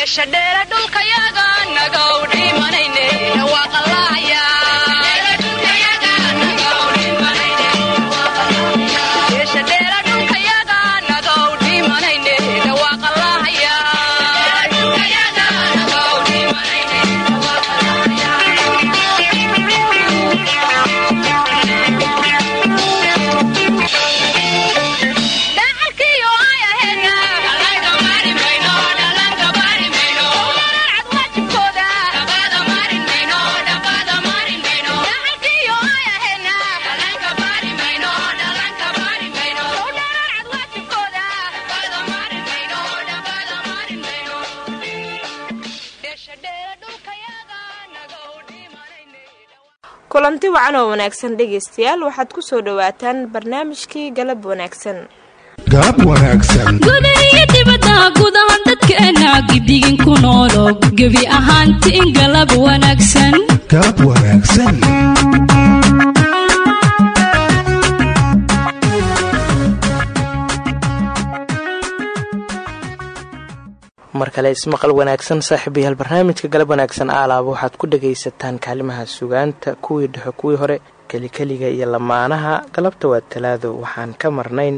meesha dheere dhulkayaga nagawdhi kulanti wacan oo wanaagsan dhegaystayaal waxaad ku soo dhowaataan barnaamijkii galab wanaagsan. Galab wanaagsan. Gudahiyo dibadda gudaha dadkeena gidigin ku noolo gebi ahaanti in galab wanaagsan. Galab wanaagsan mar kale ismaqal wanaagsan saaxiibayaal barnaamijka galab wanaagsan aalaaba waxaad ku dhagaysataan kaalimaha sugaanta kuwii dhexo kuwii hore kelikeliga iyo lamaanaha. Galabta waa talaado waxaan ka marnayn.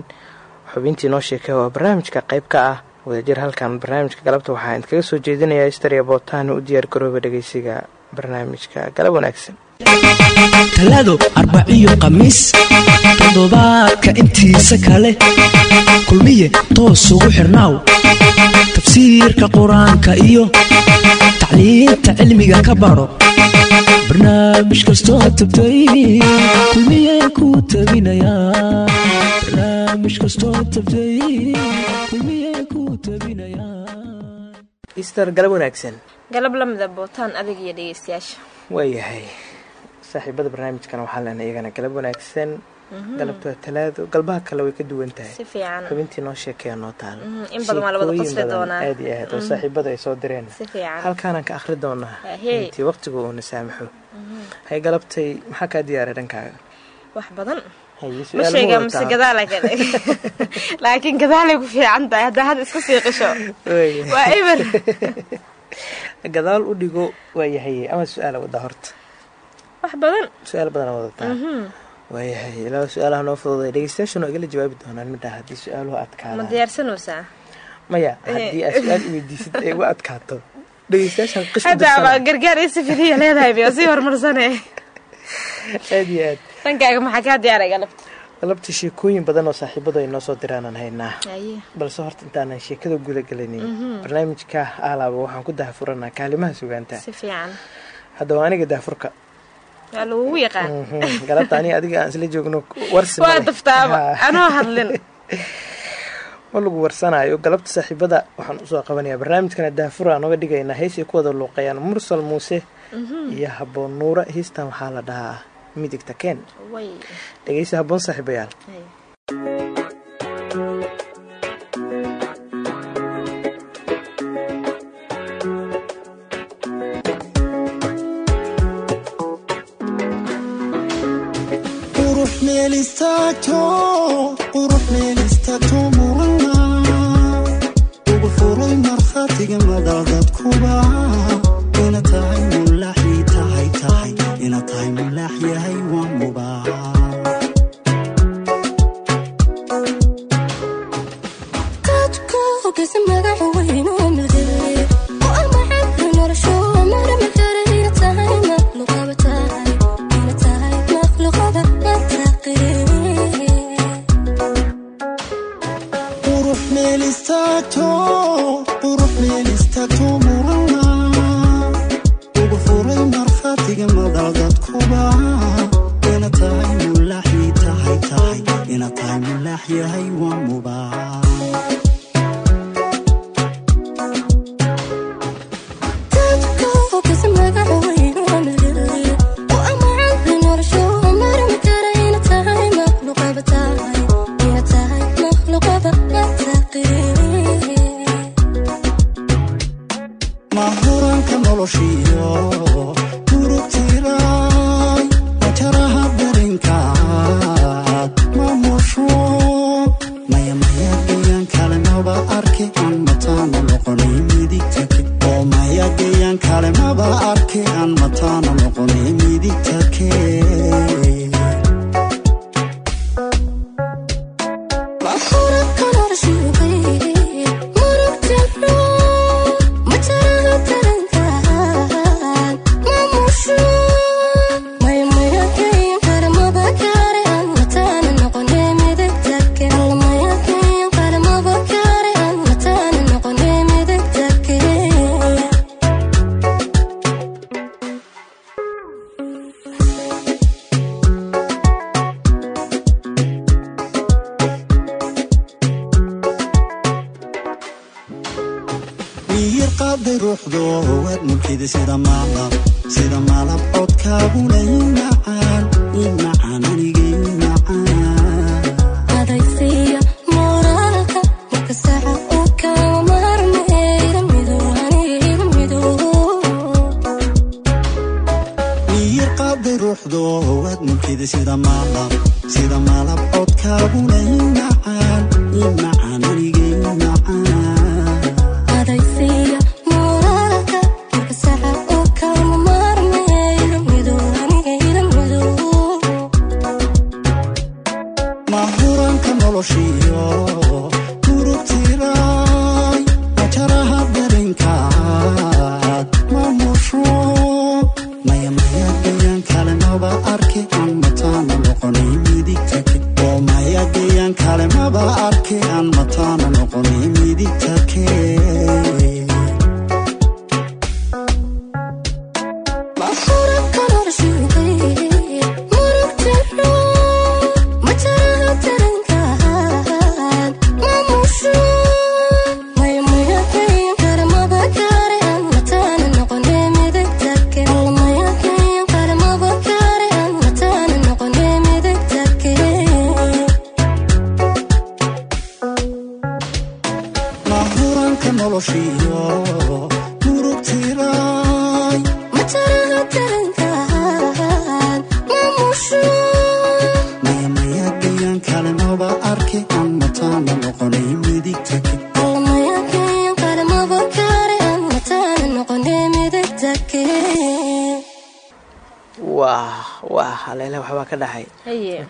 Xubintii noo sheekay oo barnaamijka qayb ka ah wadajir halkan barnaamijka galabta waxaa idinkaga soo jeedinayaa istaria bootaani u diyaar garooba dhagaysiga barnaamijka galab wanaagsan talaado arbaciyo khamiis toddobaadka intiisa kale. Kulmiye toos ugu xirnaaw tafsiirka qur'aanka iyo tacliinta cilmiga ka baro. Barnaamij kastoo tabtay kulmiye kuu tabinayaa barnaamij kastoo tabtay kulmiye kuu tabinayaa ister galab wanaagsan. Galab la mida bootaan adag iyo dhegaystayaasha waayahay saaxiibada barnaamijkana waxaa lena iyagana galab wanaagsan. Galabta waa talaado galbaha kale way ka duwan tahay. Xubintii noo sheekeeya noo taal. In badan waa la wada Sheekooyin badan, aad iyo aad oo saaxiibada ay soo direen. Halkaanaan ka akhri doonaa. Ahey. intii waqtigu uuna saamaxo hay galabtay maxaa kaa diyaaray dhankaaga? Wax badan. Ma su'aal sheegaa ma mise wadataa? gadaala ka dhig laakiin gadaalay ku fiican tahay. Haddaa hadda iska sii qisho waa eber gadaal u dhigo waayahay ama su'aala wadaa horta wax badan. Su'aal badana wadataa. Waayahay ilaa su'aalaha noo fududay dhegeystayaashuna igala jawaabi doonaan midhaa haddii su'aaluhu ma adkaadaan. Diyaarsanaysaa? Maya haddii aad su'aal iweydiisid ay uga adkaato dhegeystayaashan qish hadda aba gargaar iyo safidiya leedahay sii horumarsane aad iyo aad. Dhankaaga maxaa kaa diyaaray galabta galabta sheekooyin badan oo saaxiibadu ay noo soo diraanaan haynaa. Balse horta intaanan sheekada guda gelinin barnaamijka aalaaba waxaan ku dahafuranaa kaalimaha sugaanta. Fiican. Haddaba aniga daafurka waa lagugu yaqaan Mhm. galabta aniga adiga aan isla joogno warsi waa daftaaba anoo hadlin? Ma lagu warsanaayo galabta saaxiibada waxaan u soo qabanayaa barnaamijkana daafura aan oga dhigaynaa heysay ku wada luuqayaan mursal muuse. Iyo haboon nuura heystan waxaa la dhahaa midigta keen way dhegeysi haboon saaxiibayaal meel istaagto qurux meel istaagto murana ugu furay markhaatiga madal dadkuba ina tahay mulaaxi tahay tahay ina tahay mulaax yahay waa mubaax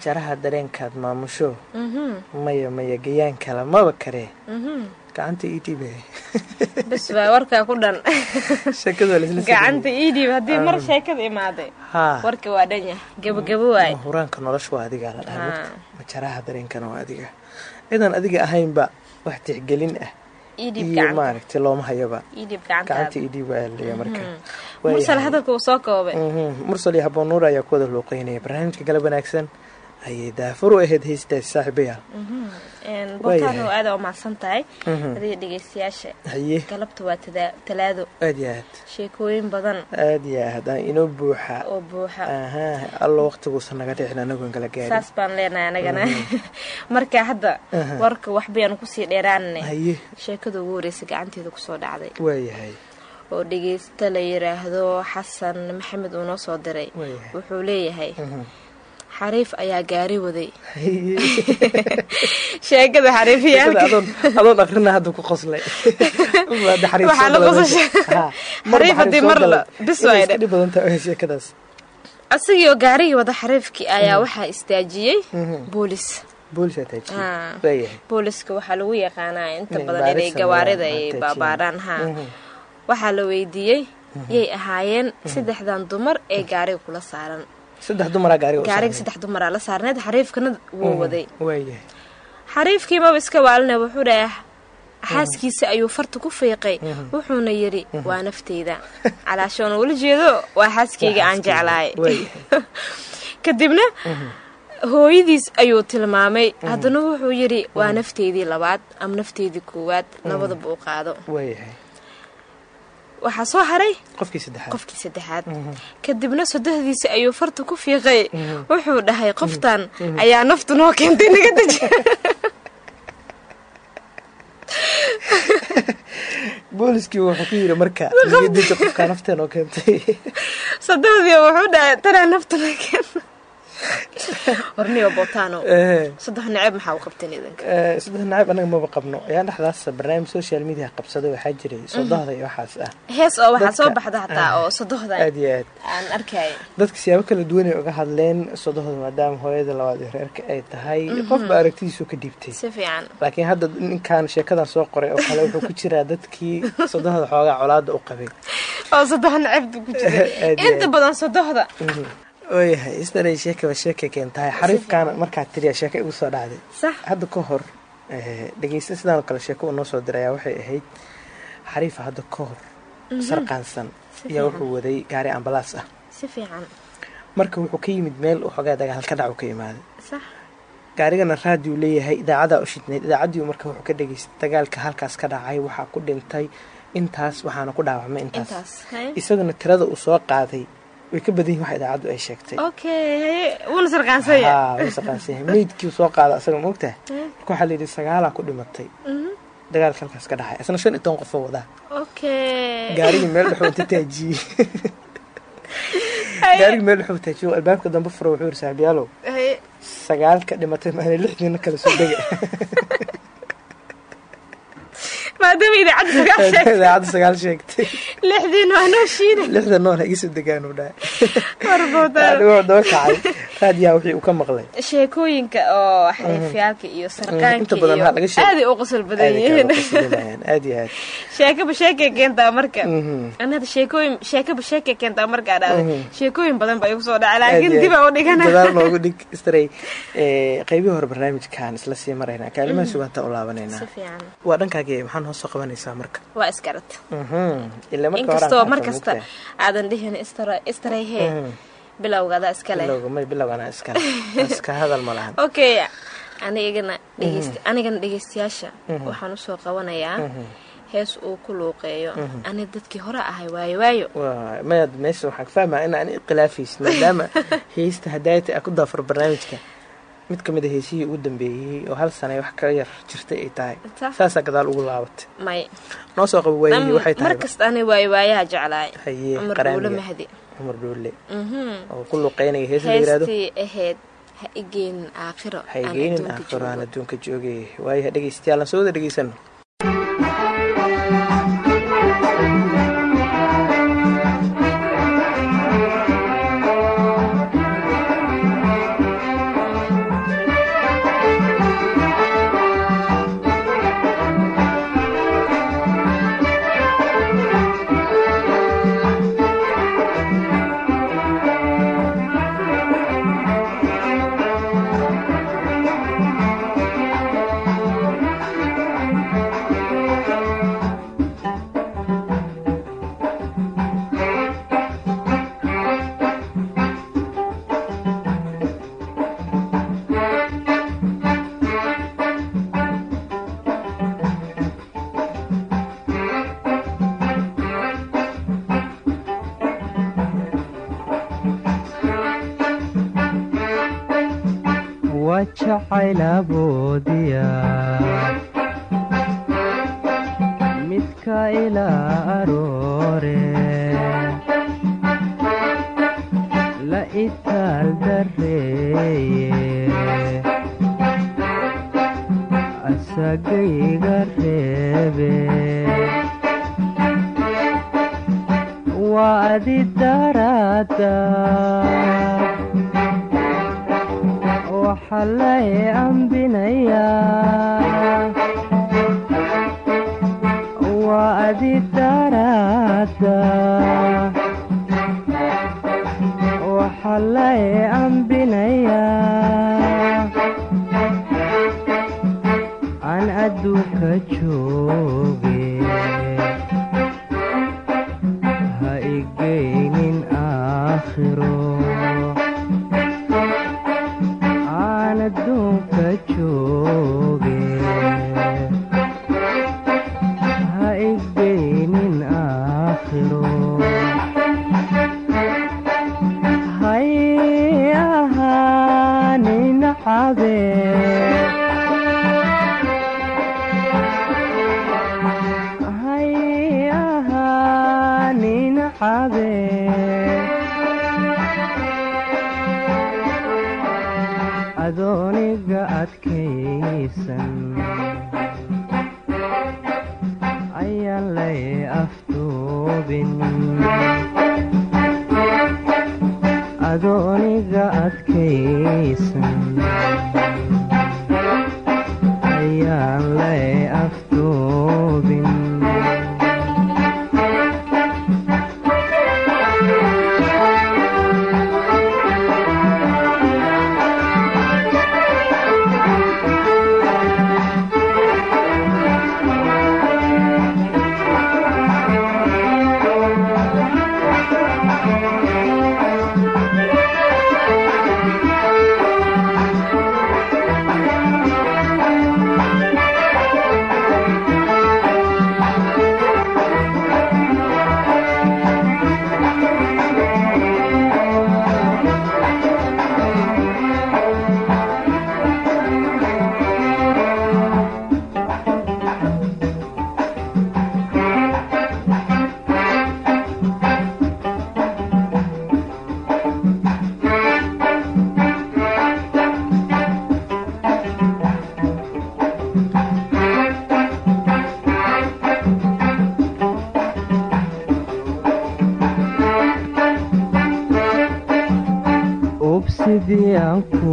haye majaraha dareenkaad maamusho. Maya maya gayaan kala maba karee gacanta ii dhiibe bas baa warkaa ku dhan. Gacanta ii dhiib haddii mar sheekada imaaday warka waa dhan yahay. Gabagabo waay mahuraanka nolosha waa adigaa la dhahay. Majaraha dareenkana waa adiga. Cidan adiga ahaynba wax tixgelin ah. Iyo gacanta. maaragtay looma hayaba. Gacanta. Gacantaada ii dhiib waa leeya marka. Mursal hadalka uu soo koobay. Mhm. mursal iyo haboon nuur ayaa ku wada luuqeynaya. Barnaamijka galab wanaagsan ayay daafur u ahayd heystaasi saaxiibayaal botaan oo aada umahadsan tahay. Mhm. adiga dhegeystayaasha. Haye galabta waa talaado aad iyo aad. Sheekooyin badan. Aad iyo aad inoo buuxa. Oo buuxa. Allo waqtiguusan naga dhicin anagoon kala gaarin saas baan leenahay anagana marka hadda warka waxbayaan ku sii dheeraanne. Haye sheekada ugu horeysa gacanteeda ku soo dhacday. Waayahay oo dhegeysta la yiraahdo xasan maxamed uu noo soo diray. Wuxuu leeyahay Mhm. Xariif ayaa gaari waday. Sheekada xariifiyaalka adoon adoon akrina hadda ku qoslay Waxaa la. Haa. Haddii mar la- sheekadaas. Asagii oo gaarigii wada xariifkii ayaa waxaa istaajiyey boolis. Haa. waayahay booliska waxaa lagu yaqaanaa inta badan inay gawaarida ay haa, baabaaraan ha Mhm. waxaa la weydiiyey yay ahaayeen saddexdan dumar ee gaariga kula saaran gaariga saddex dumaraa la saarneed xariifkana wuu waday. waayahay xariifkii maba iska waalinay wuxuu dhahay xaaskiisa ayuu farta ku fiiqay. Wuxuuna yidhi waa nafteyda calaashoon ula jeedo waa xaaskayga aan jeclahay. Kadibna hooyadiis ayuu tilmaamay. Haddana wuxuu yidhi waa nafteydii labaad ama nafteydii koowaad labadaba u qaado waxaa soo haray qofkii saddexaad. Saddexaad. Kadibna sodohdiisa ayuu farta ku fiiqay. Wuxuu dhahay qoftan ayaa naftu noo keentay naga deji. Booliskii wuxuu ku yidhi marka niyadiisa qofkaa nafteen oo keentay. Sodohdii wuxuu dhahay tanaa naftu noo keenta horniyo botano Eh. saddex Eh, saddex nacab anaga maba qabno. Ayaan dhexdaas barnaamij social media qabsaday waxaa jiray sodohda iyo waxaas ah. Hees oo waxaa soo Dadka- baxda hataa oo sodohda aad iyo aad. dadka siyaabo kala duwan ay uga hadleen sodohda maadaama hooyada labaad iyo reerka ay tahay qofba aragtidiisu ka dhiibtay laakiin hadda ninkan sheekadan soo qoray oo kale wuxuu ku jiraa dadkii sodohda xoogaa colaada u qabay ooyahay isdaray sheekaba sheeka keentahay xariifkaana markaa tiriya sheeka igu soo dhacday. Hadda ka hor eh, dhegeysta sidaan oo kale sheeko uu noo soo diray ayaa waxay ahayd xariifa hadda ka hor. Sarqaansan ayaa wuxuu waday gaari ambalaas ah. Si fiican. Marka wuxuu ka yimid meel waxoogaa dagaal ka dhacu ka imaaday. Gaarigana raadiyu leeyahay idaacadaa u shidnayd idaacadii marka wuxuu ka dhegeystay dagaalka halkaas ka dhacay waxaa ku dhintay. Intaas waxaana ku dhaawacmay intaas. Isaguna tirada uu soo qaaday way ka badan yihiin wax idaacaddu ay sheegtay. Saqaansanyahay meydkii soo qaada asaga maogtaha marka waxaa layidhi sagaalaa ku dhimatay. Dagaalka halkaas ka dhacay. Isna shan iyo toban qofoo wadaa. Gaarigii meel dhexuu inta taajiyey gaarigii meel dhexuu taajiyey oo albaabka dambe furo wuxuu yidhi saaxiibyaalow haye sagaalka dhimatay maana lixdiina kala soo dega maadaama idaacadda sagaal sheegtay idaacadda sagaal sheegtay lixdiin waa noo shiina lixda nool ha igisoo degaan uu dhahay warbootaan adigoo daba kacay raadiyaa wixii uu ka maqlay sheekooyinka oo xariifyaalka iyo sarqaanka inta badan iyo waxaa laga sheeg- aaday u qosol badan yihiin aad iyo aad sheekaba sheekay keentaa marka ana hadda sheekooyin sheekaba sheekay keentaa markaa dhacday Mhm. sheekooyin badan baa igu soo dhacay Aad laakiin iyo dib aad. aa u dhigana gadaal noogu dhig istray qaybihii hore barnaamijkan isla sii maraynaa kaalimaha sugaanta u fiican waa dhankaagii maxaa noo soo qabanaysaa marka. Waa isgarad Mhm. inkastoo horaan mar ka kasta mugtahay. aadan dhihin istarayhee Mhm. bilowgaada iskale okay anigana anigana dhegeystayaasha waxaan u soo qabanayaa hees uu ku luuqeeyo. Ani dadkii hore ahay waayo waayo. Meesha waxaan ka fahmaa in aan maadaama heesta hadaayata a ku daafar barnaamijka mid ka mid a heesihii ugu dambeeyey oo hal sana wax ka yar jirtay ay tahay. Saasaa gadaal ugu laabatay. Noo soo qabo waayihii waxay tahay cumar dhuule Mhm. oo ku luqeynaya hees la ahayd ha igeynin aakhiro aan adduunka joogay waayaha dhegeystayaal aan soo wada dhegeysano midka ilaa aroore la itaal dareeye asagayga reebe. Waa adi daraada. Waxaa lay ambinayaa adi daraada adooniga adkaysan. Ayaan lay afduubin adooniga adkaysan. Ayaan lay diyaanku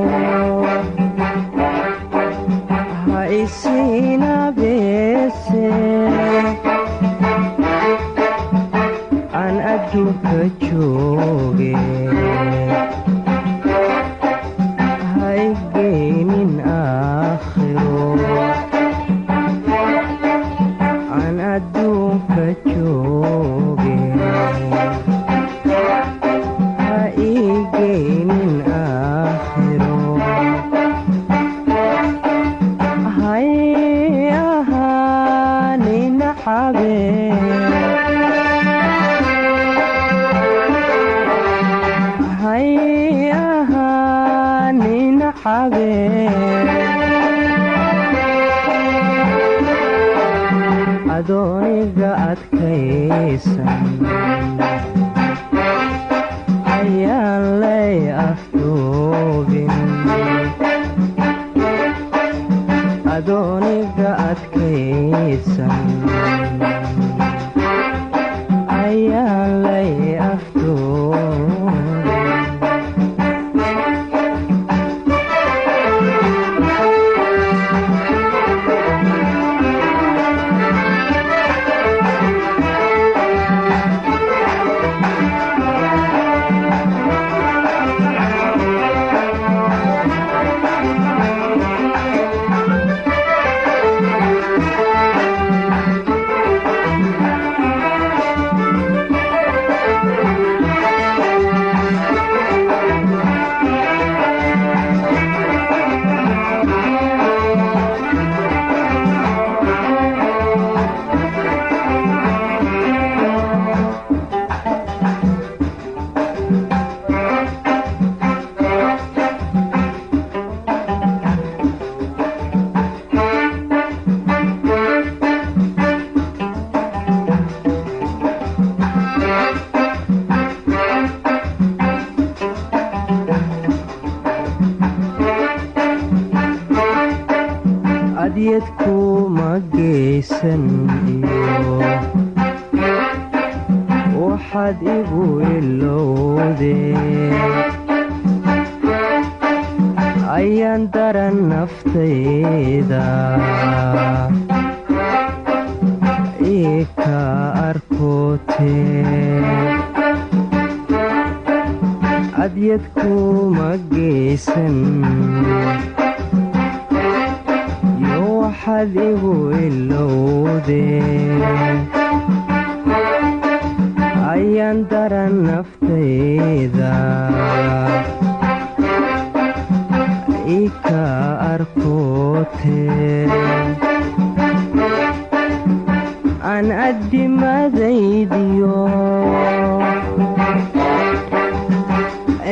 aan addimadaydiyo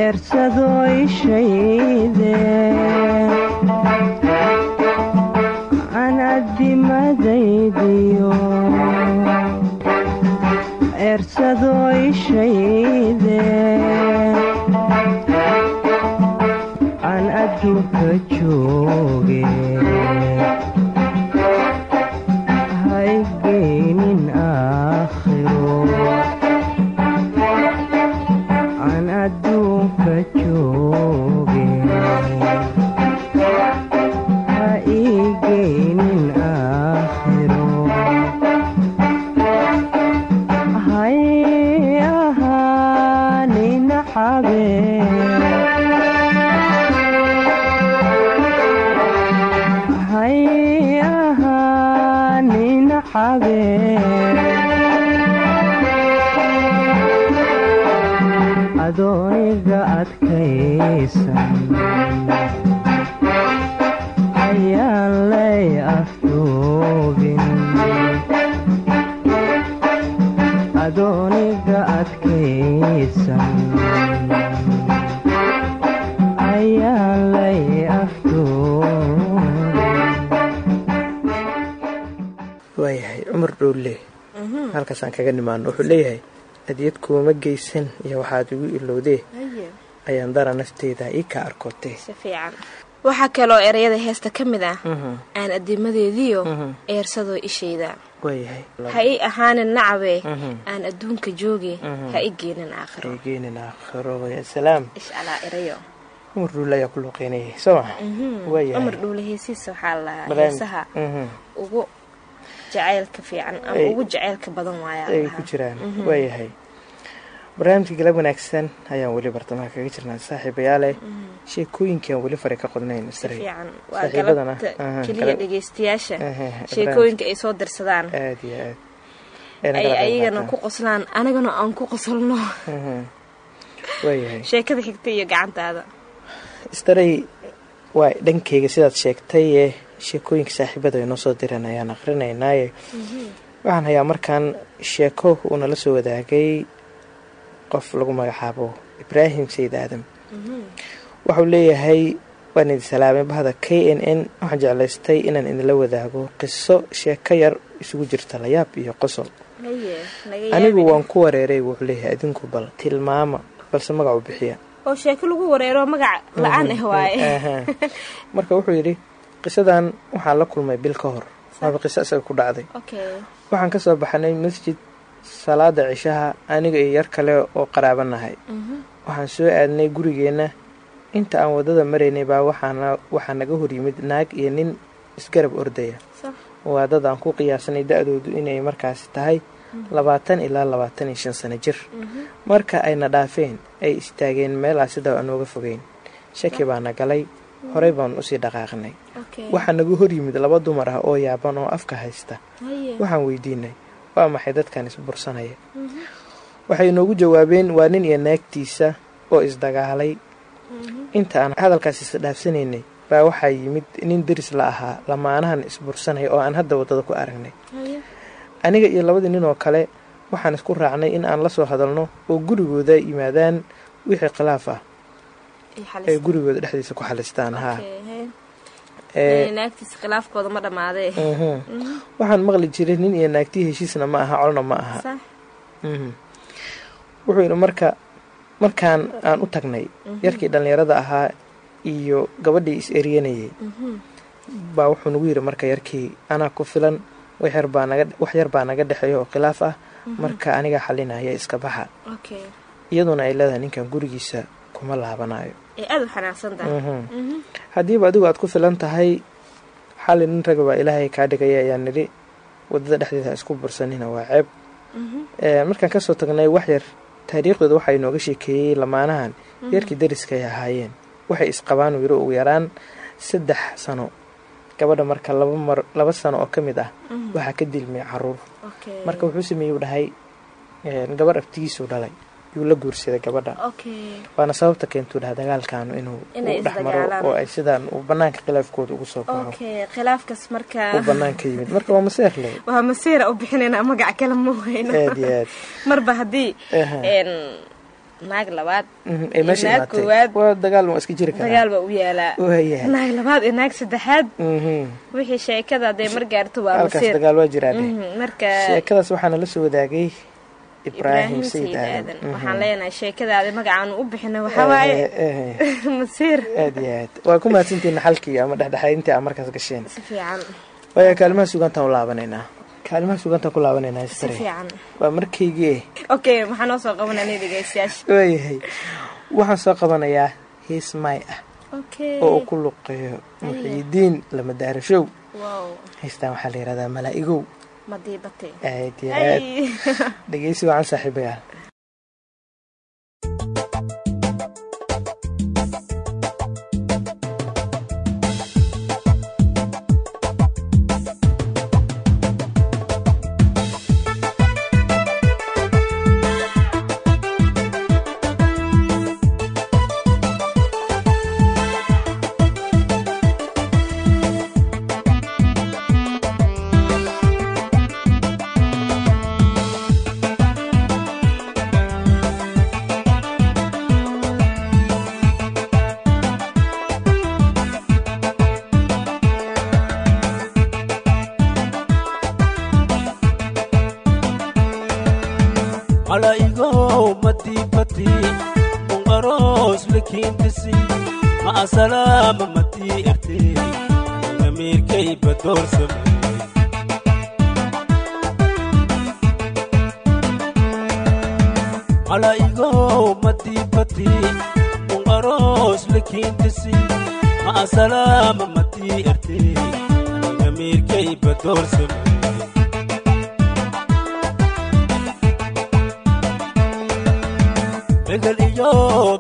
eersadoo ishayde aan addimadaydiyo eersadoo ishayde aan adduunka jooge adooniga adkaysan lay waayahay cumar dhowle halkaasaan kaga nimaano wuxuu leeyahay adyad kuuma geysan iyo waxaad igu ilowdee ayaan dara nafteyda ii ka arkootee. Waxaa kaloo ereyada heesta ka mid ah aan addimadeediyo eersadoo ishayda ha ii ahaanin nacabee aan adduunka jooge ha i geenin aakhiro. Geenin aakhiro. Ya salaam. Ishcalaa erayo. Cumar dhowle ayaa ku luuqeynayay soo ma? Waayahay cumar dhuule heesiisa waxaa la lahaa heesaha ugu jacaylka fiican ama ugu jacaylka badan waayaa ku jiraan. Waayahay barnaamijka galab wanaagsan ayaan weli bartamaha kaga jirnaa saaxiibayaale. Sheekooyinkaan weli fare ka qodnayn sheekooyinka ay soo dirsadaan. Aad iyo aad. Ay ayagana ku qoslaan anagana aan ku qosolno. Mhm. waayahay sheekada xigta iyo gacantaada. Istaray waa dhankeyga sidaad sheegtay ee sheekooyinka saaxiibada ay noo soo direen ayaan akhrinaynaaye waxaan hayaa markaan sheeko uu nala soo wadaagay qof lagu magacaabo ibraahim sayid aadam. Waxau leeyahay waan idin salaamay bahda k n n. Waxaan jeclaystay inaan idinla wadaago qiso sheeko yar isugu jirta layaab iyo qosol. Naga anigu waan ku wareeray wuxuu leeyahay adinku bal tilmaama balse magacu bixiya. Oo sheeko lagu wareero magac la'aan ah waaye. Aha. marka wuxuu yidhi qisadan waxaan la kulmay bil ka hor. Waaba qiso isaga ku dhacday. Waxaan ka soo baxnay masjid salaada cishaha aniga iyo yar kale oo qaraabanahay. Waxaan soo aadnay gurigeenna. Inta aan waddada maraynay baa waxaana waxaa naga hor yimid naag iyo nin isgarab ordaya. Waa dad aan ku qiyaasnay da-doodu inay markaasi tahay labaatan ilaa labaatan iyo shan sano jir. Marka ayna dhaafeen ay istaageen meelaa sida aan nooga fogeyn. Shaki baana galay. Horey baan u sii dhaqaaqnay. Waxaa nagu hor yimid laba dumar ah oo yaaban oo afka haysta. Waxaan weydiinay waa maxay dadkan isbursanaya waxay noogu jawaabeen waa nin iyo naagtiisa oo isdagaalay inta aan hadalkaas isdhaafsanaynay baa waxaa yimid nin deris la ahaa lamaanahan isbursanaya oo aan hadda waddada ku aragnay. Aniga iyo labadii nin oo kale waxaan isku raacnay in aan la soo hadalno oo gurigooda yimaadaan wixii khilaaf ah. Ay gurigooda dhexdiisa ku xalistaan haa waxaan maqli jiray nin iyo naagtii heshiisna ma aha colna ma aha. Mhm. wuxuu yidhi marka markaan aan u tagnay yarkii dhallinyarada ahaa iyo gabadhii is eryanayay baa wuxuu nagu yidhi marka yarkii anaa ku filan wax yar baa naga dhexeeya oo khilaaf ah. Marka aniga xalinaya iska baxa iyaduna ay leedahay ninkan gurigiisa kuma laabanayo. U tahay. Mhm. haddiiba adigu aad ku filan tahay xali nin raga baa ilaahay kaa dhigaya ayaa nidhi waddada dhexdeeda ha isku bursanina waa ceeb. Ee, markaan ka soo tagnay wax yar taariikhdooda waxaa inooga sheekeeyey lamaanahan. Yarkii dariska ay ahaayeen. Waxay isqabaan yiri ugu yaraan saddex sano. Gabadha marka laba mar laba sano oo ka mid ah waxaa ka dilmay carruur. Marka wuxuu sameeyey uu dhahay gabar abtigiisuu dhalay yuu la guursaday gabadha. Okay waana sababta keentuu dhaha dagaalkaanu inuu Inay u dhex maro isdagaalaan. oo ay sidaan uu banaanka khilaafkooda ugu soo baxo okay khilaafkaas marka uu banaanka yimid. Marka waa maseex leh. Waa masiira u bixinaynaa magac kale ma weyno. Aad iyo aad marba haddii naag labaad Mhm, ay meesha naag koowaad. Waa dagaal waa iska jiri karaa? Dagaal baa u yaalaa waayahay naag labaad iyo naag saddexaad. Mhm. wixii sheekada hadday mar gaarto waa halkaas masiir dagaal waa jiraa dheh Mhm, marka sheekadaas waxaana la soo wadaagay ibraahim ibraahim sayid aadan Mhm. waxaan leenahay sheekadaadi magacaanu u bixina waxaa waaye? Eh, eh, masiir. Aad iyo aad. Waa ku mahadsantihiin naxalkii ama dhexdhexaadintii aa markaas gasheen. Si fiican. Waaya kaalimaha sugantaan u laabanaynaa. Kaalimaha sugantaan ku istare fiican. Waa markaygii okay maxaa noo soo qabanaya dhegeystayaasha waayahay waxaan soo qabanayaa hees maay ah. Okay oo uu ku luqeeyo muxiidiin lama daarashow wow. Heestaan waxaa la yihahdaa malaa'igow dhegeysi wacan saaxiibayaal damiirkay badoorsame malaa'igow madiibati munqaroos lakiintisi ma asalaama madii ertee damiirkay badoorsame begal iyo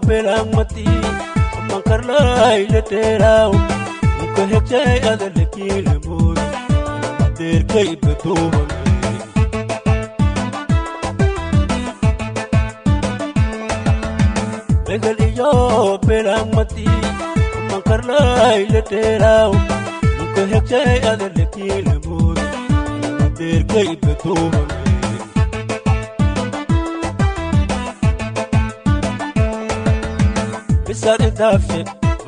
belamati mankarlayla dheeraaw muka hejay adalakiilamood deerkay baduubame begal iyo idaafe mati isaayanga moro oodayang mati shalyalang makika bisar idaafe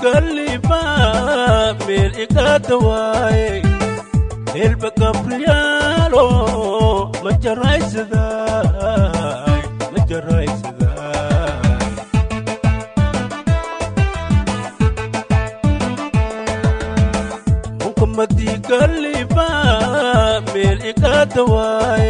mukamadiigaliba meel igaadawaaye meelba gabriyaalo ma jaraysaday ma jaraysaday mukamadiigaliba meel igaadawaaye meelba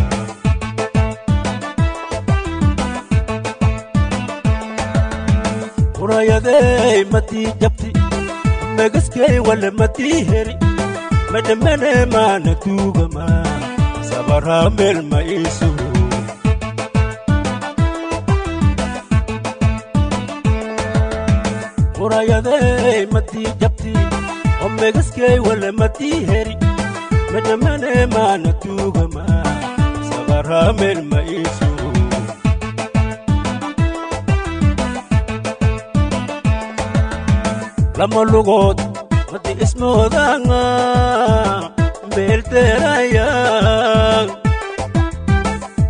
murayadey matii jabti megaskey wale matii heri medhemene maana tuugama sabaraa meel ma iisugu murayadey matii jabti omegaskey wale matii heri medhemene maana tuugama sabaraa meel ma iisugu lama lugood madi ismoodanga beelteeraya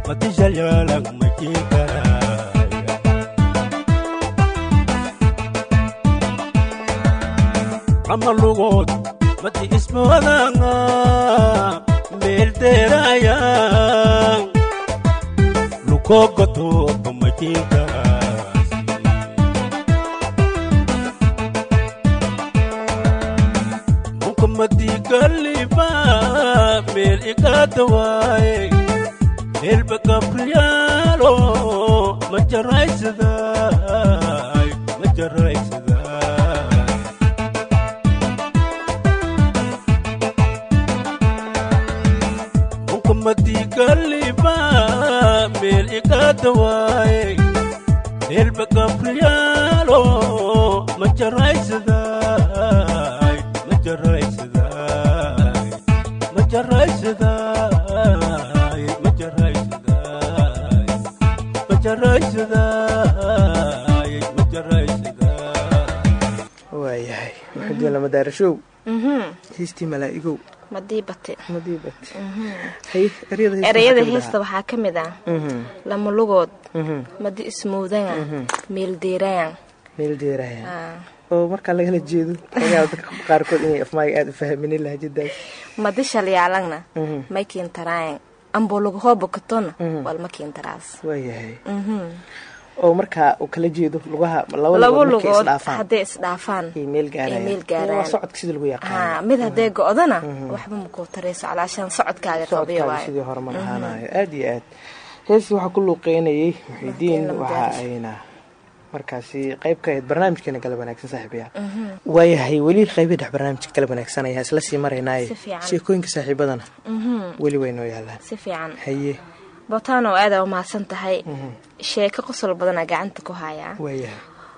madi shalyaalang majiikaraya lama lugood madi ismoodanga beelteeraya lukogotoodba majiikarasi madiigaliba meel igaadawaaye meelba gabriyaalo ma jaraysaday ma jaraysaday munka madiigaliba meel igaadawaaye meelba gabriyaalo ma jaraysaday maxudiin lama daarashow heestii malaa'igow eryada heesta waxaa ka mid ah Mhm, lama lugood. Mhm. madi ismuudanga meeldeerayang meel deeraya oo markaa lagala jeedo qaarkood inay afmaaga aada u fahminin lahajadaas madi shalyaalangna Mhm. may kiintarayang ambo lugahoo bokatona walma kiintaraas waayahay oo markaa uu kala jeedo lugaha laba lugood lugood isdhaafaan. hadday isdhaafaan. Ay meel gaarayaan ay meel waa gaarayaan socodka sida lagu ha yaqaano mid hadday go-dana waxba makuu tarayso calaashaan socodkaaga waayo sidii hore ma lahaanayo aada iyo aad. Heestii waxaa ku luuqeynayay muxidiin waxa ayna markaasi qayb ka ahayd barnaamijkeena galab wanaagsan saaxiibayaal waayahay weli qaybii dhex barnaamijka galab wanaagsan ayaa isla sii maraynaaye sheekooyinka saaxiibadana weli way noo yaalaan haye botaano aada umahadsan tahay. Sheeko qosol badana gacanta ku hayaa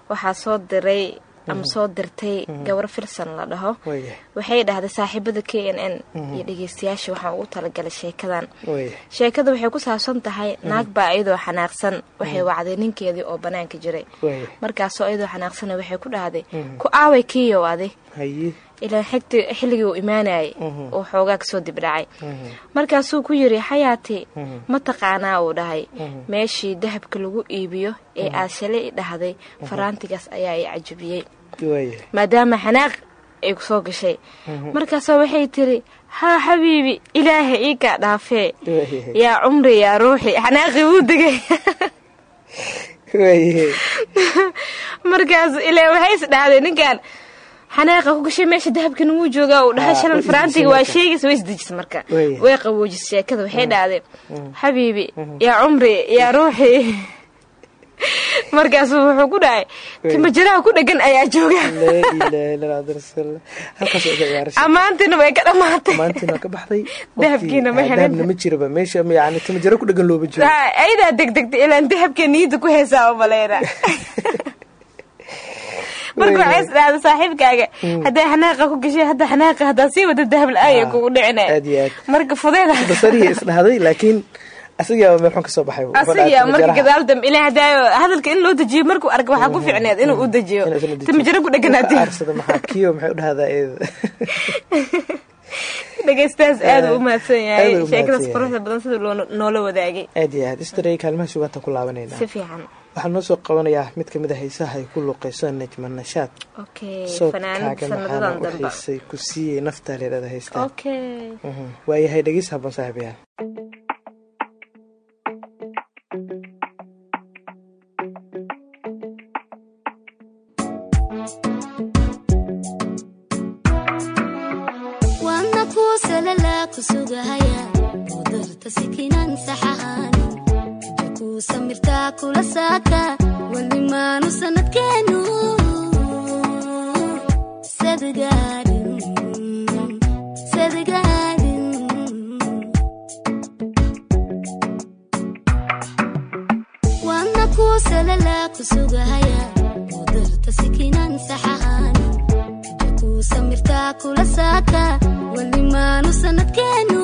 waxaa soo diray ama soo dirtay gabar filsan la dhaho. Waxay dhahday saaxiibada k n n iyo dhegeystayaasha waxaan ugu talagalay sheekadan. Sheekada waxay ku saabsan tahay naag baa iyadoo xanaaqsan waxay wacday ninkeedii oo banaanka jiray. Markaasoo iyadoo xanaaqsana waxay ku dhahday ku aaway kiyow adi ilaa xilligii uu imaanayay oo xoogaa ka soo dibdhacay markaasuu ku yiri xayaati ma taqaanaa? uu dhahay. Meeshii dahabka lagu iibiyo ee aad shalay i dhahday faraantigaas ayaa i cajabiyey. Maadaama xanaaq ay ku soo gashay. Markaasoo waxay tiri haa xabiibi ilaahay ii kaa dhaafee. Yaa cumri yaa ruuxi xanaaqii wuu degay. Markaas ilaa waxay is dhahday ninkan xanaaqa ku gashay meesha dahabkan wuu joogaa uu dhahay Ah, shalan faraantiga waa sheegaysa way isdejisa marka. Way. qaboojisay sheekada waxay dhahday xabiibi yaa cumri yaa ruuxi. Markaasuu wuxuu ku dhahay timajaraha ku dhegan ayaa jooga. Ammaantiina way ka baxday. Dahabkiina ma ayadaa degdegtay ilaan dahabka niyadda ku heesaa oo maleyna marka waxay is dhahda saaxiibkaaga hadday xanaaqa ku gashay hadda xanaaqa haddaa sii wada dahab la-aaya Ah, kugu aad. marka fudeeda basarihii isdhahday laakiin asigaa meel xun ka soo baxay. Asiga marka gadaal dambe ilaa hadaayo hadalka in loo dejiyo markuu arka waxaa ku ficneed inuu u dejiyo. Isna dejiyo. timajaro ku aarsada maxaa kiyo maxay u dhahdaa eeda dhegeystaas aad u umahadsan Aad yahay. sheekadaas mahadsan quruxda badan sida loo noola wadaagay. Aad iyo aad. Istaray kaalmaha sugaanta ku laabanayna si fiican waxaan noo soo qabanayaa mid ka mid a ah haysaha ay ku luqayso najma nashaad sawdkaaga maxaana u haysay mhm. ku siiyay naftaaleedada haystaan waayahay dhegeysa habban saaxiibayaal wana kusalala sikinan saxaan Kuu samirtaa kula saaka weli maanu sanadkeenu waana kuu salalaa ku sugahaya qudarta sikinan saxahaanin Inta kuu samirtaa kula saaka weli maanu sanadkeenu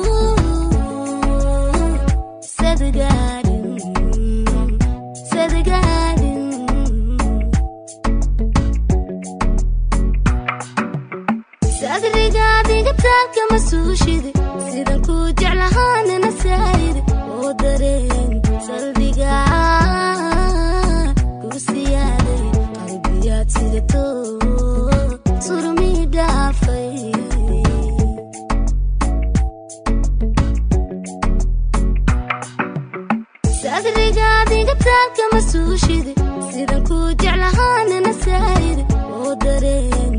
sidan kuu jeclahaanana saayide oo dareen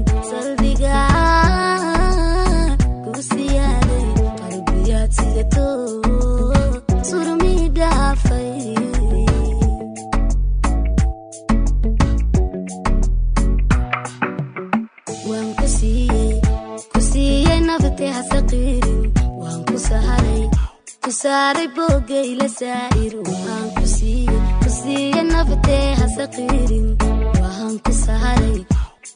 ku saaray boogayla saa'ir waan ku siiyey ku siiyey nabadee hasaqiirin waan ku saharay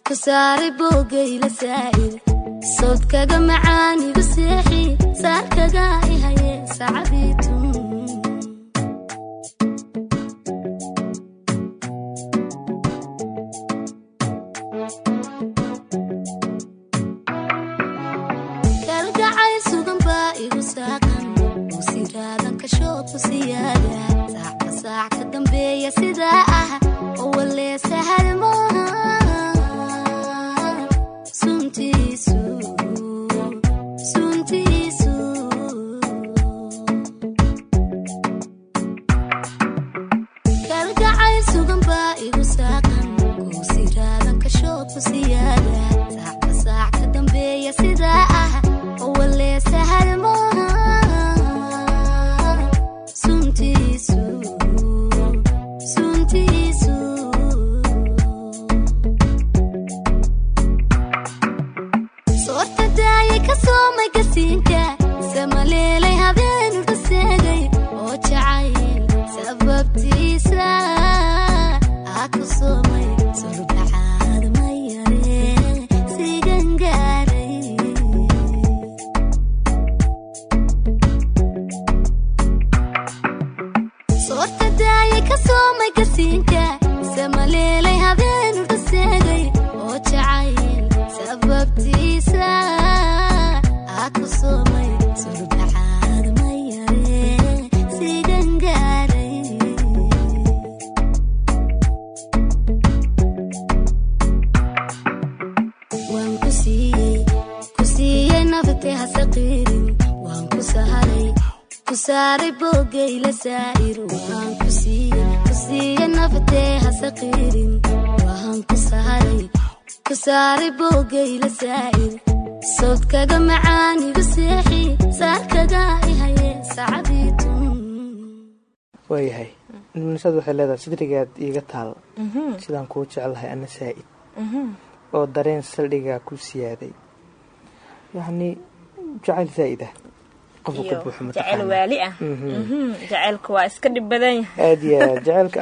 ku saaray boogayla saa'ir sawdkaga macaanigu seexi saarkaga ihaye sacadiitun daayay ka soomay gasiinka samaleelay ku saaray boogayla saa'ir. Sawdkaga macaanigu seexi saarkaga ihaye sacadiitun waayahay waxay leedahay sidrigaad iiga taal. Sidaan kuu jeclahay ana saa'id. Oo dareen saldhigaa ku siyaaday. Yacnii jacayl saa'id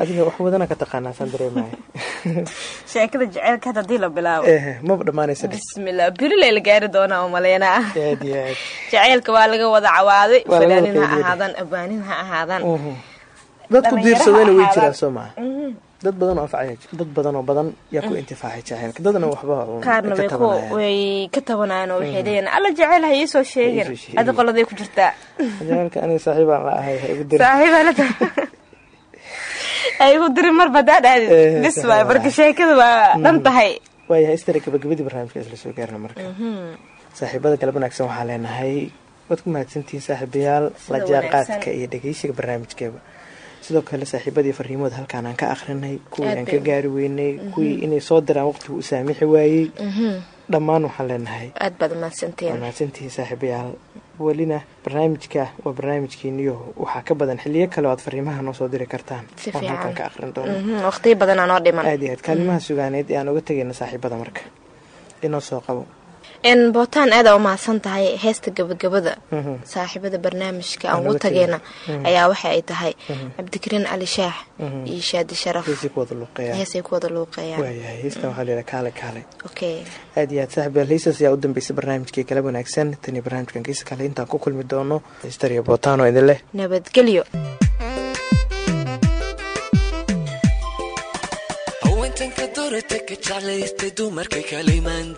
adiga wax wadana ka taqaanaa saan dareemaya sheekada jacaylka hadda haddii la bilaabo. Maba dhammaanaysa dhis bismillah birilay la gaari doonaa oo maleynaa aad iyo aad. Jacaylka waa laga wada cawaaday. Waa laga wada fanaanin ha qeybiyey. ahaadaan abaanin ha ahaadaan Mhm. dadku diirsadayna way jiraan soo maa dad badan oo dad badan oo badan yaa ku intifaacay jacaylka dadna waxba qaarna way ku tabanayaan. way ka tabanayaan oo waxay leeyihiin alla jacayl ha iisoo sheegin. Ha adi qoladay ku jirtaa. Jacaylka aniga saaxiibaan la ahay ha igu dirin saaxiibaa la tahay ha igu dirin marba haddaa dhahdid bis waay marka sheekada waa dhan tahay. Waayahay istara gabagabadii barnaamijka isla soo gaarna marka. Saaxiibada galab wanaagsan waxaa leenahay waad ku mahadsantihiin saaxiibayaal la jaanqaadka iyo dhegeysiga barnaamijkeeba sidoo kale saaxiibadii fariimood halkaan aan ka akrinay kuwii aan ka gaari weynay kuwii inay soo diraan waqtigu u saamixi waayey. Dhammaan waxaan leenahay. Aad baad waa mahadsanteen. Mahadsantihiin saaxiibayaal. Welina barnaamijka waa barnaamijkeeniyo waxaa ka badan xiliyo kale oo aad fariimaha noo soo diri kartaan. Oon halkan ka aqrin doono Mhm, waqtiyo badanaa noo dhiman. Aad iyo aad. Kaalimaha sugaaneed ee aan uga tegayna saaxiibada marka. Inoo soo qabo n bootaan aada u mahadsan tahay heesta gabagabada. Mhm. saaxiibada barnaamijka Aan ugu tegayna. Mhm. ayaa waxa ay tahay Mhm. cabdikariin cali shaax iyo shaadi sharaf heesay ku wada luuqeeyaan heesay ku wada luuqeeyaan waayahay heestan waxaa layidhaha kaale kaale. Okay aad iyo aad saaxiibayaal heesas ayaa u dambeysay barnaamijkii kala wanaagsan. Tani barnaamijkan kiisa kale intaan ku kulmi doono. Hester iyo bootaano idin leh. Nabadgelyo. Dumarka kalimaan